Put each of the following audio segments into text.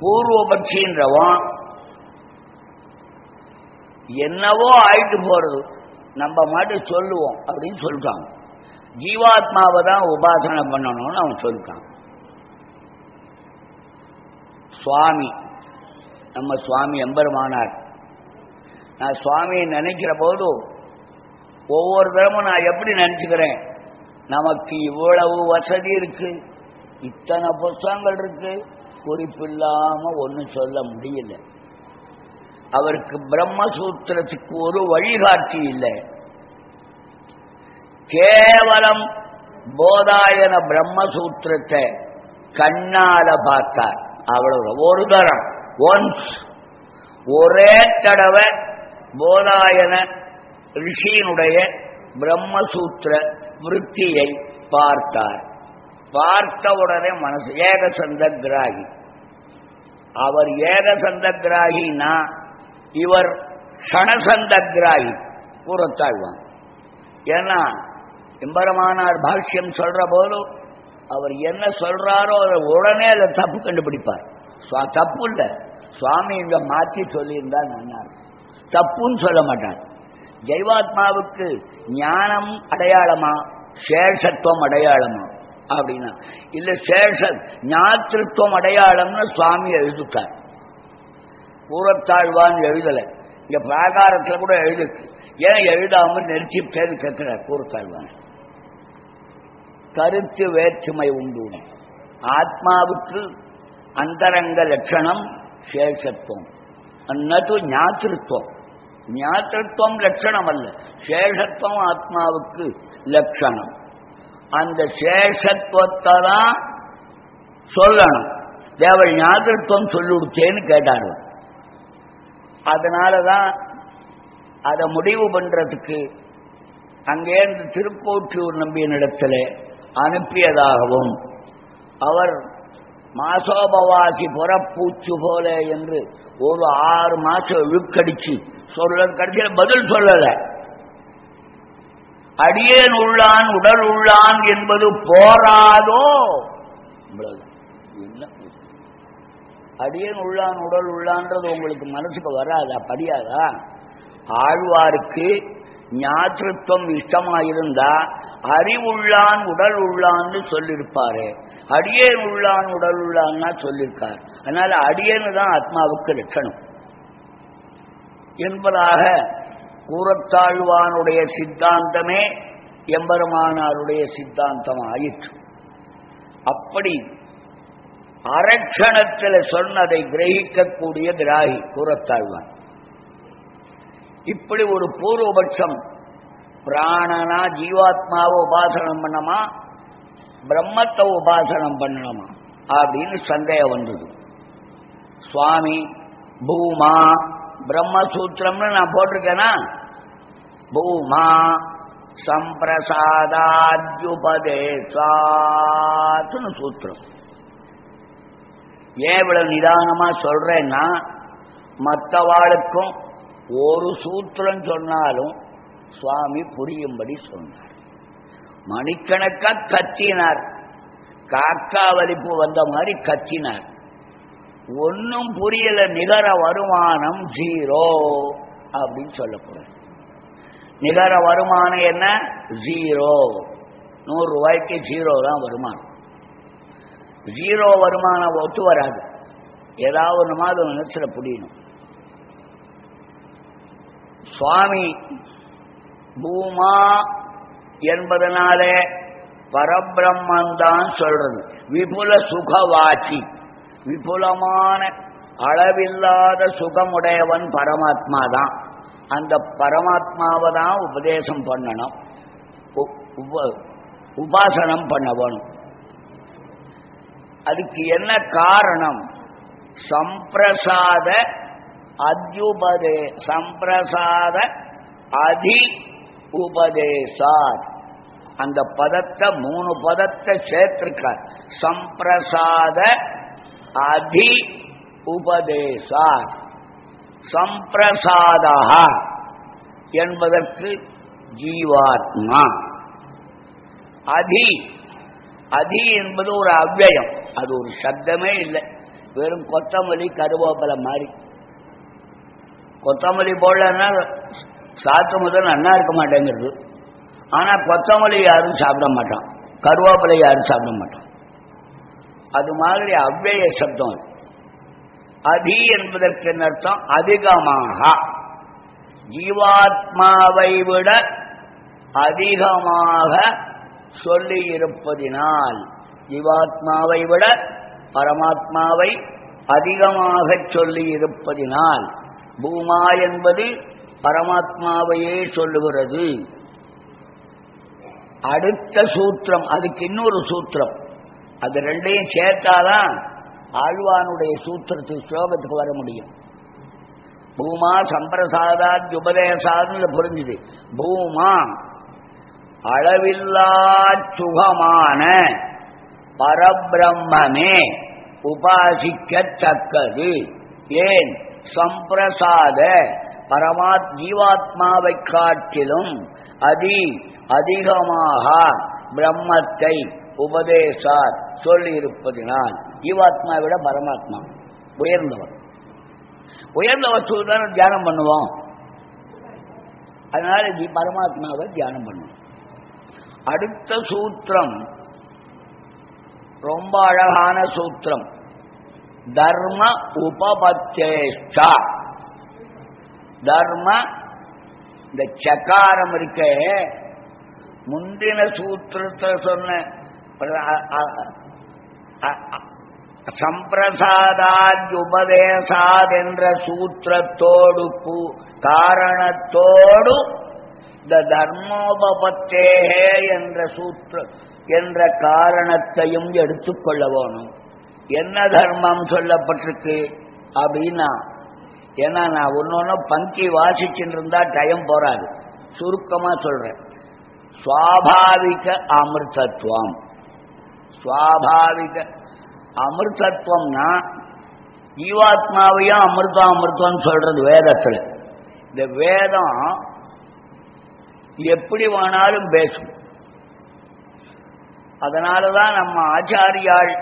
பூர்வபட்சின்றவன் என்னவோ ஆயிட்டு போறது. நம்ம மாட்டு சொல்லுவோம் அப்படின்னு சொல்லிட்டாங்க ஜீவாத்மாவை தான் உபாசனை பண்ணணும்னு அவன் சொல்லிட்டான். சுவாமி நம்ம சுவாமி எம்பெருமானார். நான் சுவாமியை நினைக்கிற போது ஒவ்வொரு தரமும் நான் எப்படி நினைச்சுக்கிறேன்? நமக்கு இவ்வளவு வசதி இருக்கு. இத்தனை புஸ்தகங்கள் இருக்கு. குறிப்பில்லாம ஒன்றும் சொல்ல முடியல. அவருக்கு பிரம்மசூத்திரத்துக்கு ஒரு வழிகாட்டி இல்லை. கேவலம் போதாயன பிரம்மசூத்திரத்தை கண்ணால பார்த்தார். அவ்வளவு ஒரு தரம் ஒன்ஸ் ஒரே தடவை போதாயன ரிஷியினுடைய பிரம்மசூத்திர விற்த்தியை பார்த்தார். பார்த்த உடனே மனசு ஏகசந்த கிராகி அவர் ஏக சந்த கிராகினா இவர் க்ஷணசந்த கிராகி கூறத்தாழ்வான். ஏன்னா எம்பரமானார் பாஷ்யம் சொல்ற போது அவர் என்ன சொல்றாரோ அதை உடனே அதை தப்பு கண்டுபிடிப்பார். சுவா- தப்பு இல்லை சுவாமி இங்க மாற்றி சொல்லியிருந்தா நல்லா தப்புன்னு சொல்ல மாட்டார். ஜெய்வாத்மாவுக்கு ஞானம் அடையாளமா சேஷத்துவம் அடையாளமா? அப்படின்னா. இல்ல சேஷன் ஞாத்திருத்துவம் அடையாளம்னு சுவாமி எழுதிட்டார். கூறத்தாழ்வான்னு எழுதல. இங்க பிராகாரத்துல கூட எழுதுக்கு ஏன் எழுதாம நெரிச்சி பேரு கேட்கிறார் கூறத்தாழ்வான் கருத்து வேற்றுமை உண்டு. ஆத்மாவுக்கு அந்தரங்க லட்சணம் சேஷத்துவம். அன்னது ஞாத்திருத்துவம் ஞாத்திருத்துவம் லட்சணம் அல்ல. சேஷத்துவம் ஆத்மாவுக்கு லட்சணம். அந்த சேஷத்துவத்தை தான் சொல்லணும். தேவள் ஞாத்திருத்துவம் சொல்லுடுச்சேன்னு கேட்டாரு அதனாலதான் அதை முடிவு பண்றதுக்கு அங்கேருந்து நம்பியின் நம்பியனிடத்துல அனுப்பியதாகவும் அவர் மாசோபவாசி புறப்பூச்சு போல என்று ஒரு ஆறு மாசம் இழுக்கடிச்சு சொல்ல கடைசியில் பதில் சொல்லலை. அடியேன் உள்ளான் உடல் உள்ளான் என்பது போராதோ? என்ன? அடியேன் உள்ளான் உடல் உள்ளான்றது உங்களுக்கு மனசுக்கு வராதா? படியாதா? ஆழ்வாருக்கு ஞாத்திருத்துவம் இஷ்டமாயிருந்தா அறிவுள்ளான் உடல் உள்ளான்னு சொல்லியிருப்பாரு அடியேன் உள்ளான் உடல் உள்ளான்னா சொல்லியிருக்கார் அதனால அடியேன்னு தான் ஆத்மாவுக்கு லட்சணம். என்பதாக கூறத்தாழ்வானுடைய சித்தாந்தமே எம்பெருமானாருடைய சித்தாந்தம் ஆயிற்று அப்படி அரட்சணத்தில் சொன்னதை கிரகிக்கக்கூடிய திராகி கூறத்தாழ்வான். இப்படி ஒரு பூர்வபட்சம் பிராணனா ஜீவாத்மாவை உபாசனம் பண்ணமா? பிரம்மத்தை உபாசனம் பண்ணணுமா? அப்படின்னு சந்தேகம் வந்தது. சுவாமி பூமா பிரம்மசூத்திரம்னு நான் போட்டிருக்கேனா? பூமா சம்பிரசாதாத்யுபதேசாத்துன்னு சூத்திரம். ஏன் இவ்வளவு நிதானமா சொல்றேன்னா மற்றவாளுக்கும் ஒரு சூத்திரம் சொன்னாலும் சுவாமி புரியும்படி சொன்னார். மணிக்கணக்கா கத்தினார். காக்கா வலிப்பு வந்த மாதிரி கத்தினார். ஒன்னும் புரியல நிகர வருமானம் ஜீரோ அப்படின்னு சொல்லக்கூடாது. நிகர வருமானம் என்ன? ஜீரோ நூறு ரூபாய்க்கு ஜீரோ தான் வருமானம். ஜீரோ வருமானம் ஒத்து வராது. ஏதாவது ஒரு மாதிரி நினைச்சிட புடியணும். சுவாமி பூமா என்பதனாலே பரபிரம்மன் தான் சொல்றது. விபுல சுகவாச்சி விபுலமான அளவில்லாத சுகமுடையவன் பரமாத்மா தான் அந்த பரமாத்மாவை தான் உபதேசம் பண்ணணும். உ- உப- உபாசனம் பண்ண வேணும் அதுக்கு என்ன காரணம்? சம்பிரசாத அத்யுபதே சம்பிரசாத அதி உபதேசாத். அந்த பதத்தை மூணு பதத்தை சேர்த்திருக்கார். சம்பிரசாத அதி உபதேசாத். சம்பிரசாதா என்பதற்கு ஜீவாத்மா. அதி. அதி என்பது ஒரு அவ்வயம். அது ஒரு சப்தமே இல்லை. வெறும் கொத்தமல்லி கருவேப்பிலை மாதிரி. கொத்தமல்லி போடலன்னா சாத்து முதல் நல்லா இருக்க மாட்டேங்கிறது. ஆனால் கொத்தமல்லி யாரும் சாப்பிட மாட்டான். கருவேப்பிலை யாரும் சாப்பிட மாட்டான். அது மாதிரி அவ்வேய சப்தம் அதி என்பதற்கு என்ன அர்த்தம் அதிகமாக. ஜீவாத்மாவை விட அதிகமாக சொல்லி இருப்பதினால் ஜீவாத்மாவை விட பரமாத்மாவை அதிகமாக சொல்லி இருப்பதினால் பூமா என்பது பரமாத்மாவையே சொல்லுகிறது. அடுத்த சூத்திரம் அதுக்கு இன்னொரு சூத்திரம். அது ரெண்டையும் சேர்த்தாதான் ஆழ்வானுடைய சூத்திரத்து ஸ்லோகத்துக்கு வர முடியும். பூமா சம்பிரசாதாத் உபதேசாதுன்னு புரிஞ்சுது. பூமா அளவில்லா சுகமான பரபிரம்மே உபாசிக்கத்தக்கது. ஏன்? சம்பிரசாத பரமாத் ஜீவாத்மாவை காட்டிலும் அதி அதிகமாக பிரம்மத்தை உபதேசார் சொல்லியிருப்பதினால். ஜீவாத்மாவை ஜீவாத்மா விட பரமாத்மா. உயர்ந்தவர். உயர்ந்த வஸ்துவை தியானம் பண்ணுவோம். அதனால ஜி பரமாத்மாவை தியானம் பண்ணுவோம். அடுத்த சூத்திரம். ரொம்ப அழகான சூத்திரம். தர்ம உபபத்தேஷ்டா தர்ம இந்த சக்காரம் இருக்க. முந்தின சூத்திரத்தை சொன்ன சம்பிரசாதாத் உபதேசாத் என்ற சூத்திரத்தோடு காரணத்தோடு இந்த தர்மோபத்தேகே என்ற சூத்திர என்ற காரணத்தையும் எடுத்துக்கொள்ள வேணும். என்ன தர்மம் சொல்லப்பட்டிருக்கு அப்படின்னா ஏன்னா நான் ஒன்னொன்னு பங்கி வாசிச்சுட்டு இருந்தா டைம் போறாது. சுருக்கமா சொல்றேன். சுவாபாவிக அமிர்தத்துவம் சுவாபாவிக அமிர்தத்துவம்னா ஜீவாத்மாவையும் அமிர்தம் அமிர்தம் சொல்றது வேதத்தில். இந்த வேதம் எப்படி வேணாலும் பேசும். அதனாலதான் நம்ம ஆச்சாரியாள்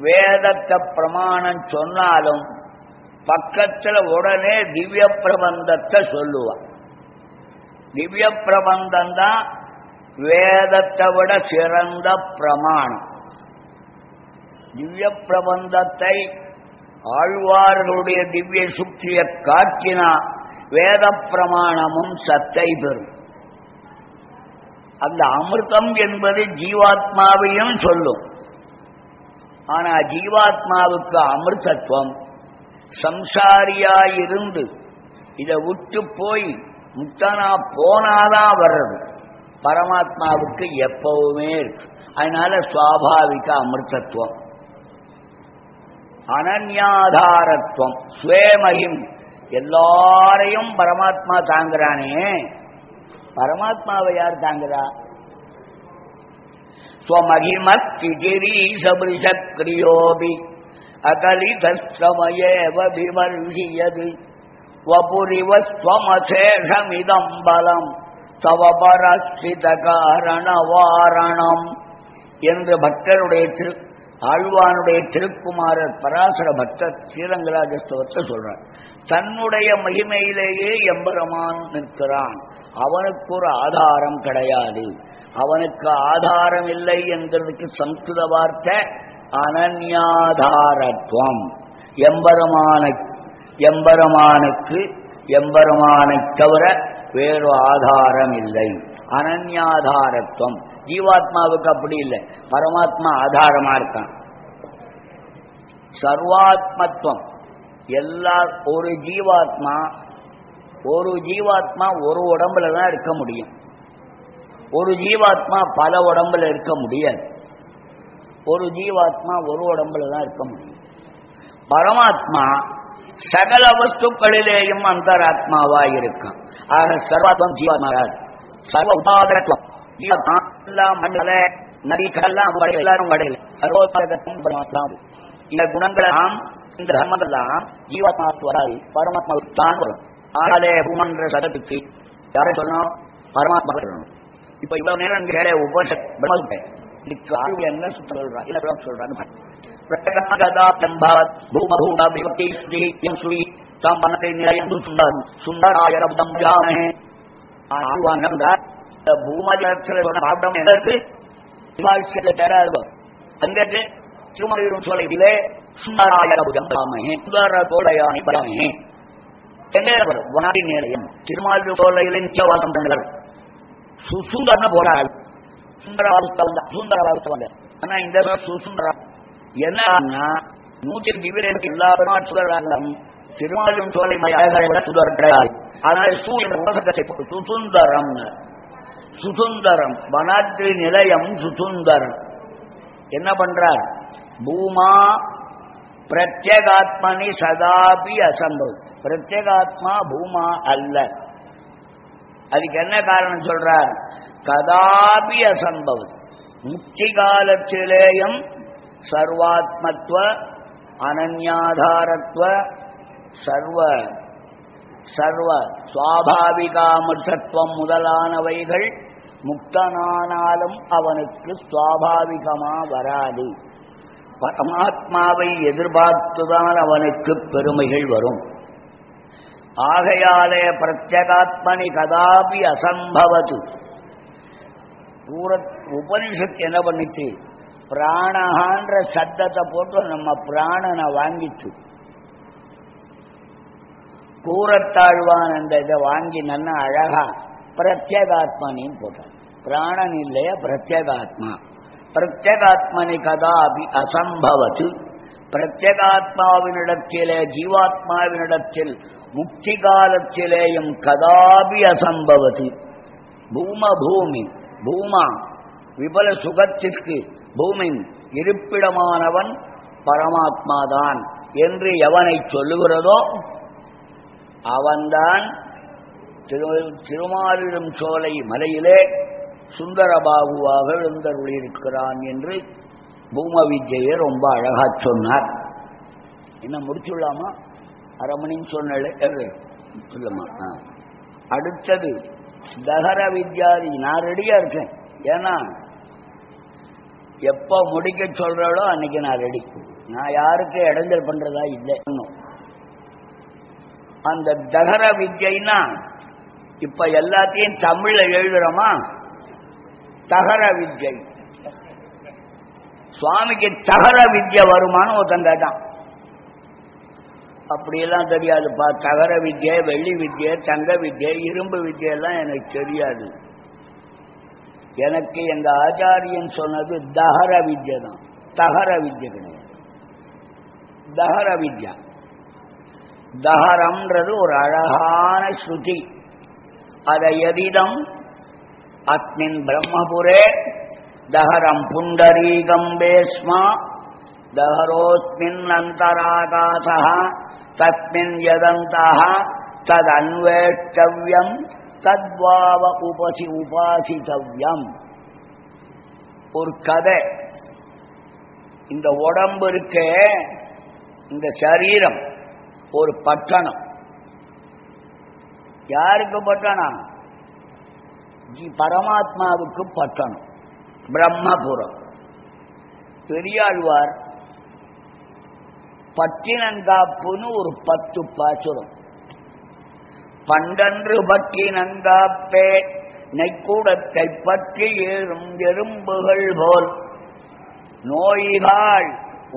வேதத்தை பிரமாணம் சொன்னாலும் பக்கத்தில் உடனே திவ்ய பிரபந்தத்தை சொல்லுவா. திவ்ய பிரபந்தம் தான் வேதத்தை விட சிறந்த பிரமாணம். திவ்ய பிரபந்தத்தை ஆழ்வார்களுடைய திவ்ய சுக்தியை காட்டினா வேத பிரமாணமும் சத்தை பெறும். அந்த அமிர்தம் என்பது ஜீவாத்மாவையும் சொல்லும். ஆனா ஜீவாத்மாவுக்கு அமிர்தத்துவம். சம்சாரியாயிருந்து இதை விட்டு போய் முக்தனா போனாதான் வர்றது. பரமாத்மாவுக்கு எப்பவுமே இருக்கு. அதனால சுவாபாவிக அமிர்தத்துவம். அனன்யாதாரத்துவம் சுவேமகிம். எல்லாரையும் பரமாத்மா தாங்குறானே. பரமாத்மாவை யார் தாங்குறா? ஸ்வமகிமக்கிரீசபிரிசக்ரியோபி அகலிதஸ்ரமயேவ விமர்ஷியது. வபுரிவ பலம் தவ பரஸ்தித காரண வாரணம் என்று பக்தருடைய திரு ஆழ்வானுடைய திருக்குமாரர் பராசர பக்தர் ஸ்ரீரங்கராஜஸ்தவத்தை சொல்றார். தன்னுடைய மகிமையிலேயே எம்பெருமான் நிற்கிறான். அவனுக்கு ஒரு ஆதாரம் கிடையாது. அவனுக்கு ஆதாரம் இல்லை என்கிறதுக்கு சம்ஸ்கிருத வார்த்தை அனன்யாதாரத்துவம். எம்பெருமான எம்பெருமானுக்கு எம்பெருமானை தவிர வேறு ஆதாரம் இல்லை அனன்யாதாரத்துவம். ஜீவாத்மாவுக்கு அப்படி இல்லை. பரமாத்மா ஆதாரமா இருக்கான். சர்வாத்மத்துவம். எல்லா ஒரு ஜீவாத்மா ஒரு ஜீவாத்மா ஒரு உடம்புல தான் இருக்க முடியும். ஒரு ஜீவாத்மா பல உடம்புல இருக்க முடியாது. ஒரு ஜீவாத்மா ஒரு உடம்புல தான் இருக்க முடியும். பரமாத்மா சகல வஸ்துக்களிலேயும் அந்தராத்மாவாய் இருக்கும் ஆக சர்வாத்மம் ஜீவாத்மா சர்வ உபாதரத்துவம். எல்லாம் மண்டல நதி கடல்லாம் வடையில் எல்லாரும் வடையில். சர்வோபாதத்துவம் பரமாத்மாவு இந்த குணங்களாம் இந்த தர்மங்கள்லாம் ஜீவாத்மாவுக்கு வராது. பரமாத்மாவுக்கு தான் வரும். ஆனாலே பூமன்ற சதத்துக்கு யாரை சொல்லணும் பரமாத்மா சொல்லணும் இப்ப இவ்வளவு நேரம் கேட உபனிஷத் பிரம்மத்தை இதுக்கு ஆழ்வு என்ன சொல்றான் இல்ல சொல்றான்னு பிரகதாபத் பூமபூம விவக்தி ஸ்ரீயம் சுழி நிலையம் சுந்தரம் சுந்தராய ரப்தம் ஜாமே ஆழ்வான் இந்த பூமஜலத்தில் சொன்ன பாடம் எதற்கு விவாதிச்சது தராது அங்கே திருமலையூர் சோலையிலே சுந்தராய ரப்தம் ஜாமே சுந்தர தோடையானி பலமே எங்கே வரும் நிலையம் திருமாலூர் சோலையிலே நிச்சயவாசம் சுசுந்தரன ஆனா இந்த சுசுந்தரா என்னன்னா நூற்றி விவரங்களுக்கு எல்லா பெருமாள் திருமாலும் சோலை அழகரை விட சுதர் கிடையாது ஆனால் உலகத்தை சுசுந்தரம். சுசுந்தரம். வனாத்ரி நிலையம் சுசுந்தரம். என்ன பண்றார்? பூமா பிரத்யேகாத்மனி சதாபி அசம்பவ் பிரத்யேகாத்மா பூமா அல்ல. அதுக்கு என்ன காரணம் சொல்றார்? கதாபி அசம்பவ் முக்தி காலத்திலேயும் சர்வாத்மத்துவ அனன்யாதாரத்துவ சர்வ சர்வ சுவாபாவிகாமிருஷத்துவம் முதலானவைகள் முக்தனானாலும் அவனுக்கு சுவாபாவிகமா வராது. பரமாத்மாவை எதிர்பார்த்துதான் அவனுக்கு பெருமைகள் வரும். ஆகையாலே பிரத்யகாத்மனி கதாபி அசம்பவது. உபனிஷத்து என்ன பண்ணிச்சு? பிராணகான்ற சத்தத்தை போட்டு நம்ம பிராணனை வாங்கிச்சு. கூறத்தாழ்வான் அந்த இதை வாங்கி நல்லா அழகா பிரத்யேகாத்மனின்னு போட்டான் பிராணன் இல்லையா பிரத்யேகாத்மா. பிரத்யேகாத்மனி கதாபி அசம்பவத்து. பிரத்யேகாத்மாவினிடத்திலே ஜீவாத்மாவினிடத்தில் முக்தி காலத்திலேயும் கதாபி அசம்பவத்து. பூம பூமி பூமா. விபல சுகத்திற்கு பூமியின் இருப்பிடமானவன் பரமாத்மாதான் என்று எவனை சொல்லுகிறதோ அவன்தான் திரு திருமாலிடும் சோலை மலையிலே சுந்தரபாபுவாக எழுந்தருளியிருக்கிறான் என்று பூம விஜயை ரொம்ப அழகா சொன்னார். என்ன முடிச்சுள்ளாமா அரை மணின்னு சொன்னாலே சொல்லுமா? அடுத்தது தகர வித்யாதி நான் ரெடியா இருக்கேன். ஏன்னா எப்ப முடிக்க சொல்றாளோ அன்னைக்கு நான் ரெடி நான் யாருக்கு இடைஞ்சல் பண்றதா இல்லை. இன்னும் அந்த தகர வித்யைனா இப்ப எல்லாத்தையும் தமிழ்ல எழுதுறோமா? தகர வித்யை சுவாமிக்கு தகர வித்ய வருமானு ஒருத்தன் கேட்டான். அப்படியெல்லாம் தெரியாதுப்பா தகர வித்யை வெள்ளி வித்யை தங்க வித்யை இரும்பு வித்யெல்லாம் எனக்கு தெரியாது. எனக்கு எங்க ஆச்சாரியன் சொன்னது தகர வித்யா தான். தகர வித்யா கிடையாது. தகர வித்யா. தகரம்ன்றது ஒரு அழகான ஸ்ருதி. அதை எதிதம் அஸ்மின் பிரம்மபுரே தகரம் புண்டரீகம் பேஸ்மா தகரோஸ்மின் அந்தராகாசா தஸ்மின் யதந்தः ததன்வேஷ்டவ்யம் தத்வாவ உபசி உபாசிதவ்யம். ஒரு கதை. இந்த உடம்பு இருக்க இந்த சரீரம் ஒரு பட்டணம். யாருக்கு பட்டணம்? பரமாத்மாவுக்கு பட்டணம். பிரம்மபுரம். பெரியாழ்வார் பட்டினங்காப்புன்னு ஒரு பத்து பாசுரம். பண்டன்று பற்றி நந்தாப்பே நெக்கூடத்தை பற்றி ஏறும் எறும்புகள் போல். நோய்காள்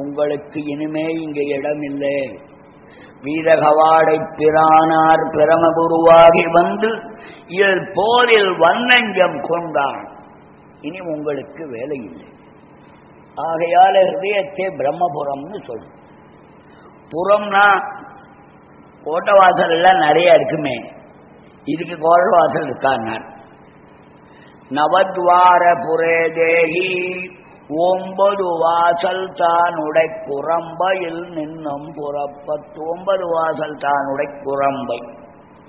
உங்களுக்கு இனிமே இங்கே இடமில்லை. வீரகவாடை பிரானார் பிரமகுருவாகி வந்து இயல் போரில் வன்னஞ்சம் கொண்டான். இனி உங்களுக்கு வேலை இல்லை ஆகையால ஹிருதயத்தை பிரம்மபுரம்னு சொல்லு புறம்னா கோட்டை வாசல் எல்லாம் நிறைய இருக்குமே. இதுக்கு கோட்டை வாசல் இருக்கான்னார் நவத்வார புரே தேகி ஒன்பது வாசல் தானுடை குரம்பையில் நின்னும் புறப்பத்து ஒன்பது வாசல் தானுடை குரம்பை.